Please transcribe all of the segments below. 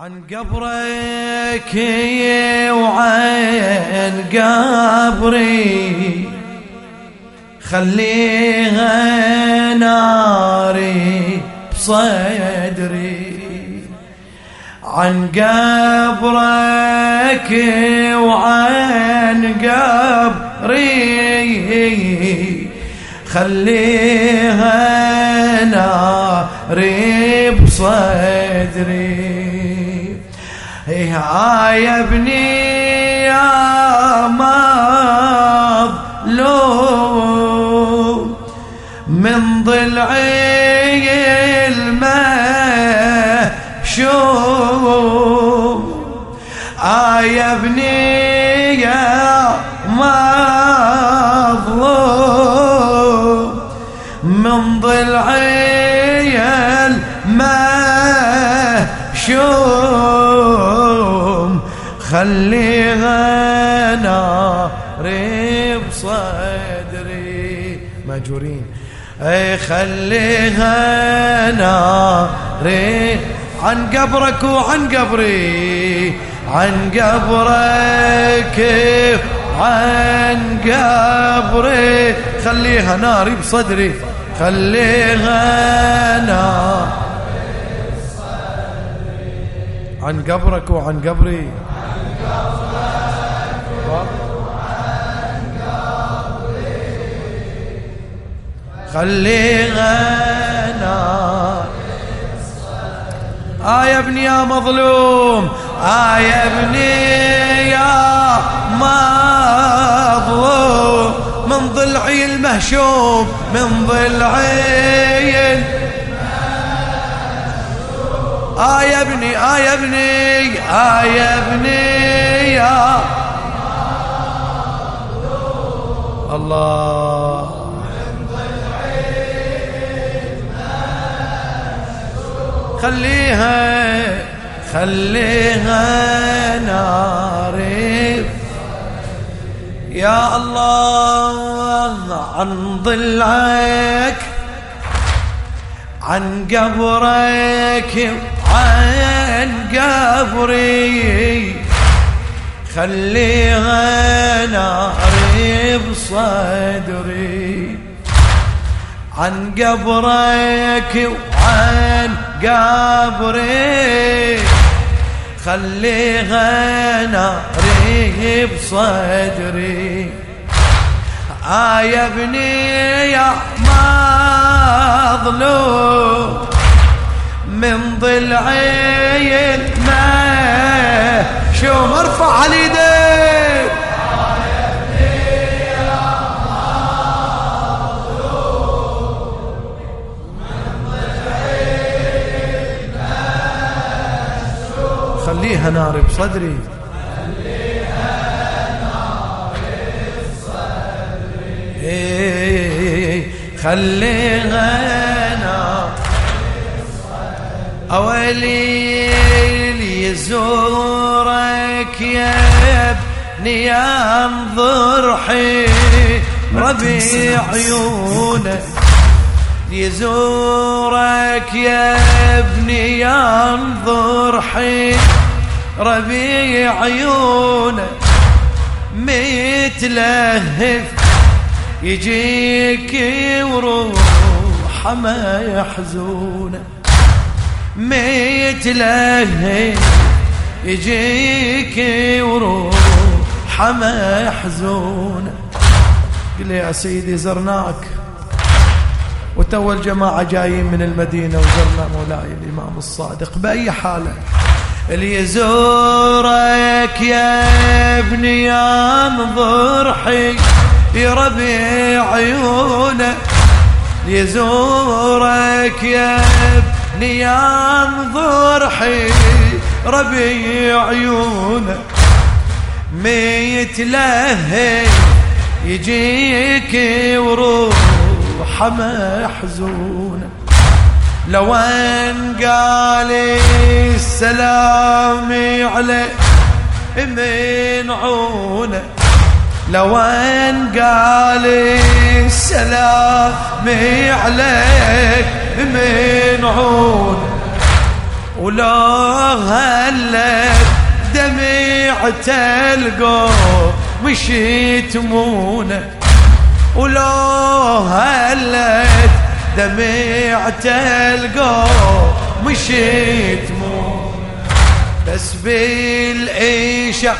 عن قبرك وعن قبري. خليها ناري بصدري. عن قبرك وعن قبري. خليها ناري بصدري. يا ابني يا مظلوم. من ضلعي المشوم آه يا ابني يا مظلوم. من ضلعي خليها ناري بصدري ماجورين. أي خليها ناري عن قبرك وعن قبري عن قبرك عن قبري. خليها ناري بصدري خليها نار عن قبرك وعن قبري. خليها نار آه يا ابني يا مظلوم آه يا ابني يا مظلوم. من ضلعي المهشوم من ضلعي آه يا ابني آه يا ابني آه يا ابني يا. الله. خليها خليها ناري. يا الله عن ضلعك عن قبرك عن قبري. خليها ناري بصدري. عن قبرك وعن قبري. خليها ناري بصدري. آه يا ابني يا مظلوم. من ضلعي شو مرفع خليها نار بصدري. إيه، خليها نار. أولي يزورك يا ابني انظر حي ربيع عيونك يزورك يا ابني انظر حي ربيع عيونك متلهف يجيك وروح ما يحزونه متلهف يجيك وروح ما يحزونه قل يا سيدي زرناك وتو الجماعة جايين من المدينة وزرنا مولاي الإمام الصادق بأي حالة. اللي يزورك يا ابني انظر حي ربيع عيونك يزورك يا ابني انظر حي ربيع عيونك ميتلهي يجيك وروح محزونة لو ان قال السلام عليك من عونه. لو ان قال السلام عليك من عونه. ولو هلت دمعت القوم مشيت مونه. ولو دمعت القوم مشيت مونه بس بالعيشة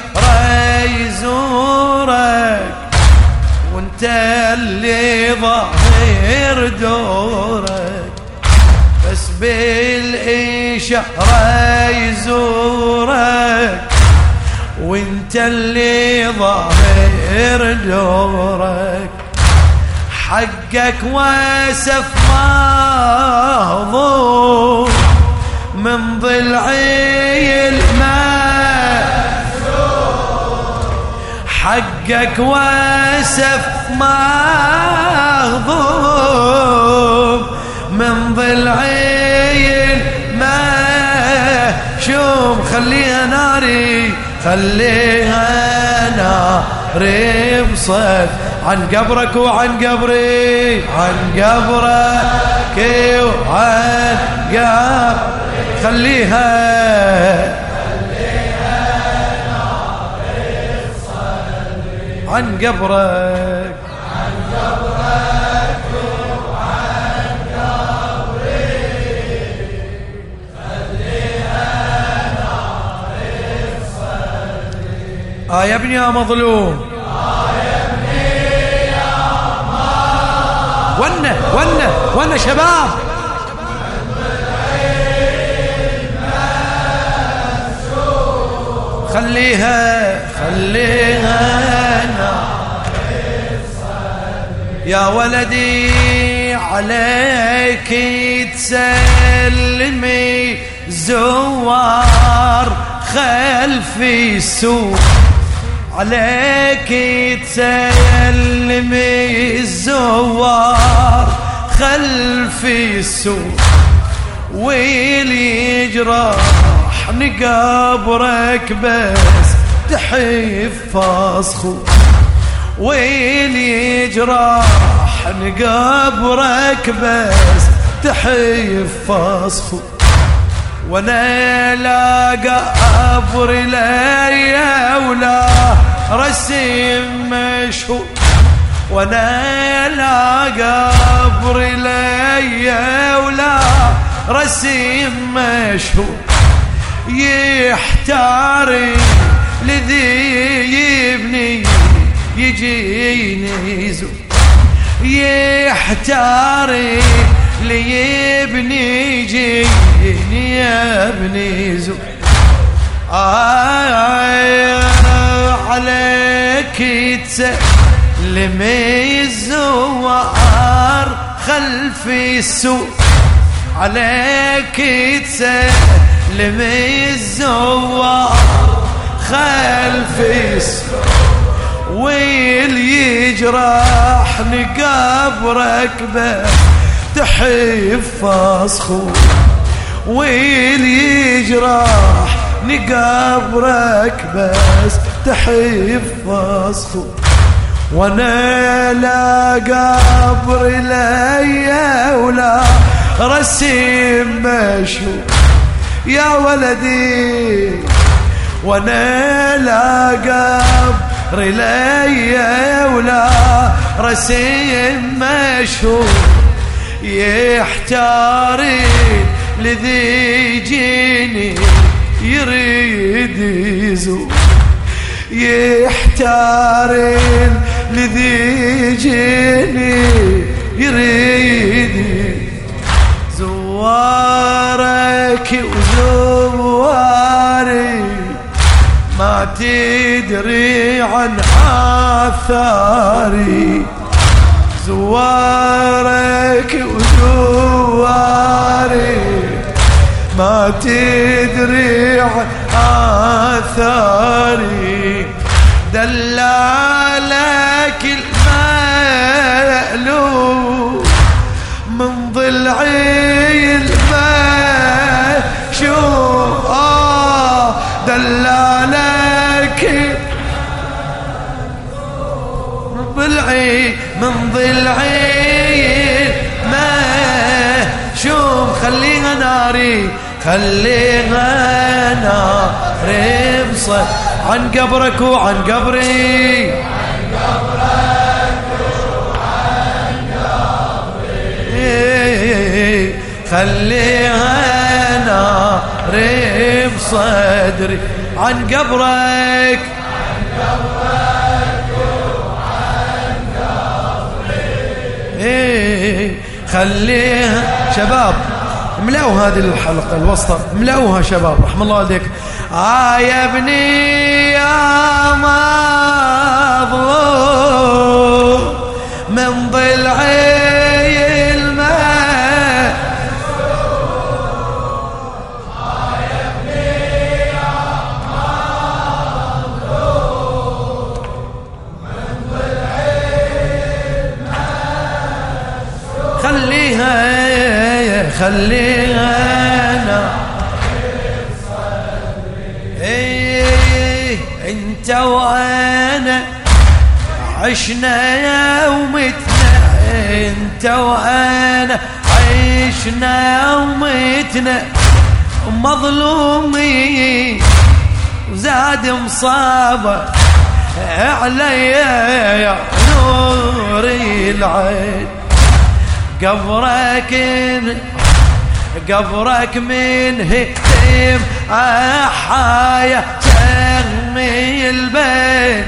يزورك وانت اللي ظاهر دورك. بس بالإشارة يزورك وانت اللي ظاهر دورك. حقك واسف مهضوم من ضلعي الماء حقك واسف مهضوم من ضلعي ما شوم خليها ناري خليها ناري بصف عن قبرك وعن قبري عن قبرك وعن قبرك خليها عن قبرك. عن قبرك وعن قبري خليها آه يا ابني يا مظلوم. ونه ونه ونه شباب. خليها خليها يا ولدي عليك تسلمي زوار خلفي السوق عليك تسلمي الزوار خلفي السوق ويلي يجرح نقبرك بس تحف فاسخو. ويلي جراح نقبرك بس تحيف فصفو وأنا لا قبر ليا ولا رسم مشهور. وأنا لا قبر ليا ولا رسم مشهور. يحتاري لذي يبني يجيني زو يحتاري لي ابني يجيني يا ابني زو آه عليك تسلمي الزوار خلفي السوق عليك تسلمي الزوار خلفي السوق ويل يجرح نقبرك بس تحف فاسخو ويل يجرح نقبرك بس تحف فاسخو وأنا لا قبر ليا ولا رسم مشهور يا ولدي. وأنا لا قبر رلي ولا رسيم مشهور يحتاري لذي جيني يريد يزور يحتاري لذي جيني يريد زوارك وزواري ما تدري عن آثاري. زوارك وزواري. ما تدري عن آثاري. دلالك المألوف من ضلعي المشوف آه دلالك ضلعي من ضلعي ما شوف خليها ناري خليها نار بصد عن قبرك وعن قبري. عن قبرك وعن قبري خليها نار بصدري. عن قبرك خليها شباب. ملأوا هذه الحلقة الوسطى. ملأوها شباب. رحم الله عليك. آه يا ابني يا مظلوم من ضلعي خلينا إيه أنت وأنا عشنا يومتنا. أنت وأنا عشنا يومتنا. مظلومين وزاد مصابة علي يا نور العين. قبرك قبرك من هتم أحايا تغمي البيت.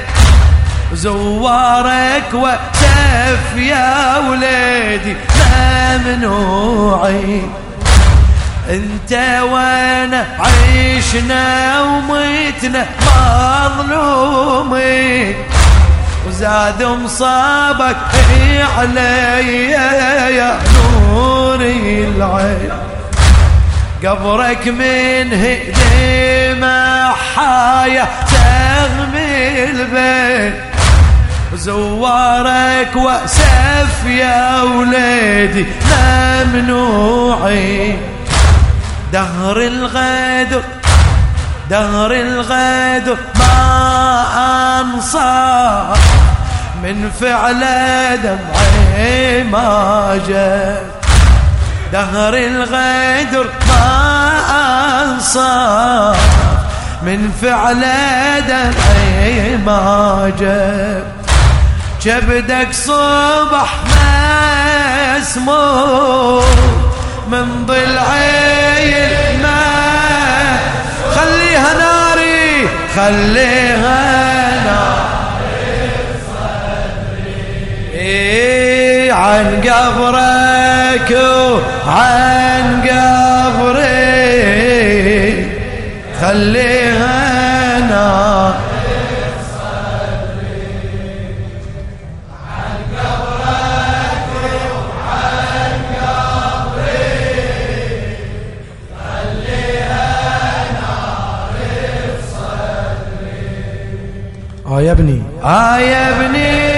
زوارك وتف يا وليدي ممنوعين انت وانا عيشنا وميتنا مظلومين وزاد مصابك علي يا نوري العين. قبرك من هدي حاية تغمي البيت. زوارك واسف يا وليدي ممنوعي. دهر الغدر دهر الغدر ما انصار من فعل دمعي ما جاء. دهر الغدر ما أنصار من فعل دمعي ما جاب جبدك صبح مسموم من ضلعي الماء خليها ناري خليها ناري. إيه عن قبرك عن قبري خليها نار آه يا ابني. آه يا ابني.